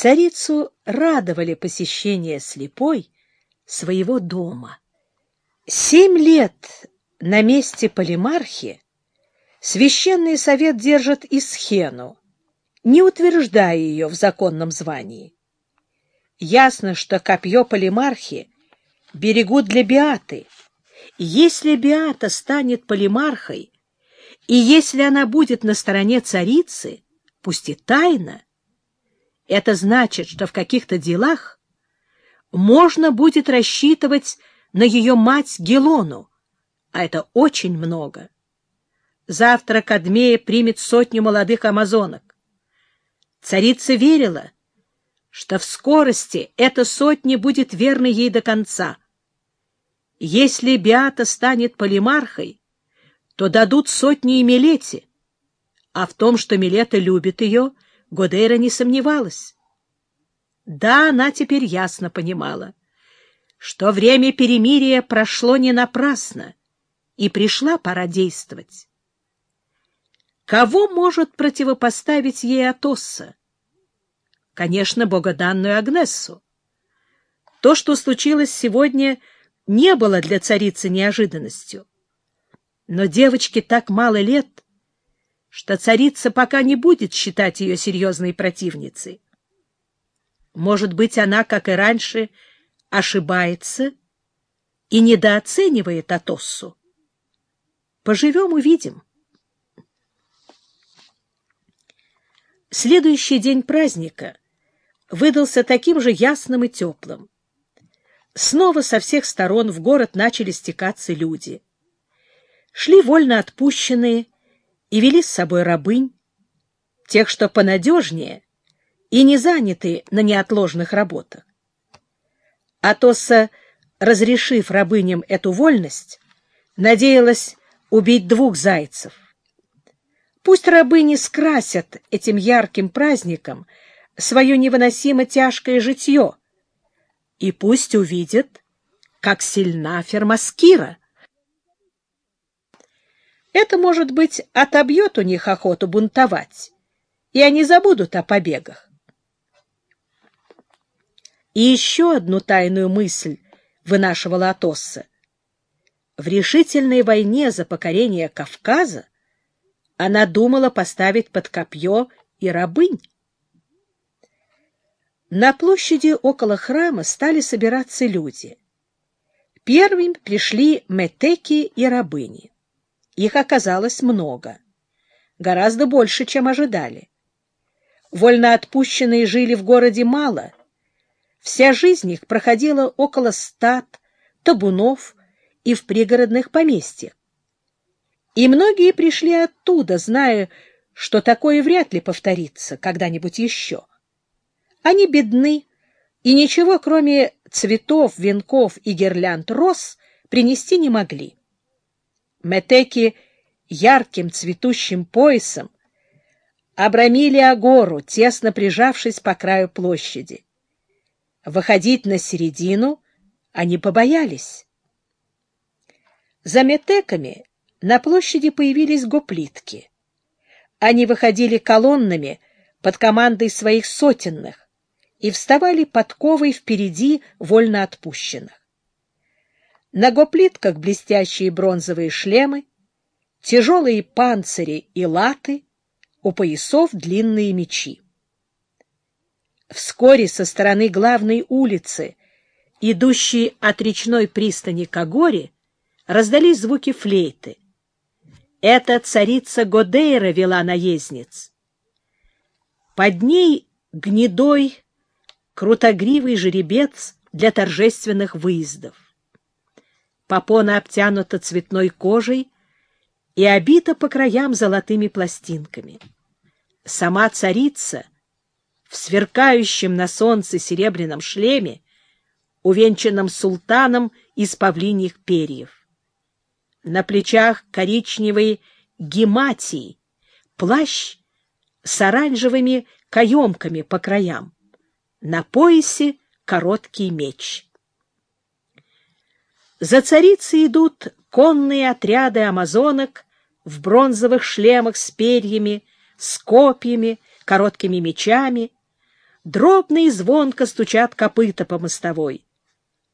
Царицу радовали посещение слепой своего дома. Семь лет на месте полимархи Священный совет держит Исхену, не утверждая ее в законном звании. Ясно, что копье полимархи берегут для Биаты. Если Биата станет полимархой, и если она будет на стороне царицы, пусть и тайно, это значит, что в каких-то делах можно будет рассчитывать на ее мать Гелону, а это очень много. Завтра Кадмея примет сотню молодых амазонок. Царица верила, что в скорости эта сотня будет верной ей до конца. Если Биата станет полимархой, то дадут сотни и Милете, а в том, что Милета любит ее, Годейра не сомневалась. Да, она теперь ясно понимала, что время перемирия прошло не напрасно, и пришла пора действовать. Кого может противопоставить ей Атосса? Конечно, богоданную Агнессу. То, что случилось сегодня, не было для царицы неожиданностью. Но девочке так мало лет, что царица пока не будет считать ее серьезной противницей. Может быть, она, как и раньше, ошибается и недооценивает Атоссу. Поживем — увидим. Следующий день праздника выдался таким же ясным и теплым. Снова со всех сторон в город начали стекаться люди. Шли вольно отпущенные и вели с собой рабынь, тех, что понадежнее и не заняты на неотложных работах. Атоса, разрешив рабыням эту вольность, надеялась убить двух зайцев — Пусть рабы не скрасят этим ярким праздником свое невыносимо тяжкое житье, и пусть увидят, как сильна фермаскира. Это, может быть, отобьет у них охоту бунтовать, и они забудут о побегах. И еще одну тайную мысль вынашивала Атосса. В решительной войне за покорение Кавказа она думала поставить под копье и рабынь. На площади около храма стали собираться люди. Первыми пришли метеки и рабыни. Их оказалось много, гораздо больше, чем ожидали. Вольноотпущенные жили в городе мало. Вся жизнь их проходила около стад, табунов и в пригородных поместьях. И многие пришли оттуда, зная, что такое вряд ли повторится когда-нибудь еще. Они бедны, и ничего, кроме цветов, венков и гирлянд роз, принести не могли. Метеки ярким цветущим поясом обрамили агору, тесно прижавшись по краю площади. Выходить на середину они побоялись. За метеками на площади появились гоплитки. Они выходили колоннами под командой своих сотенных и вставали подковой впереди вольно отпущенных. На гоплитках блестящие бронзовые шлемы, тяжелые панцири и латы, у поясов длинные мечи. Вскоре со стороны главной улицы, идущей от речной пристани к Агоре, раздались звуки флейты — это царица Годейра вела наездниц. Под ней гнедой, крутогривый жеребец для торжественных выездов. Попона обтянута цветной кожей и обита по краям золотыми пластинками. Сама царица в сверкающем на солнце серебряном шлеме, увенчанном султаном из павлиньих перьев на плечах коричневые гематии, плащ с оранжевыми каемками по краям, на поясе короткий меч. За царицей идут конные отряды амазонок в бронзовых шлемах с перьями, с копьями, короткими мечами, дробно и звонко стучат копыта по мостовой.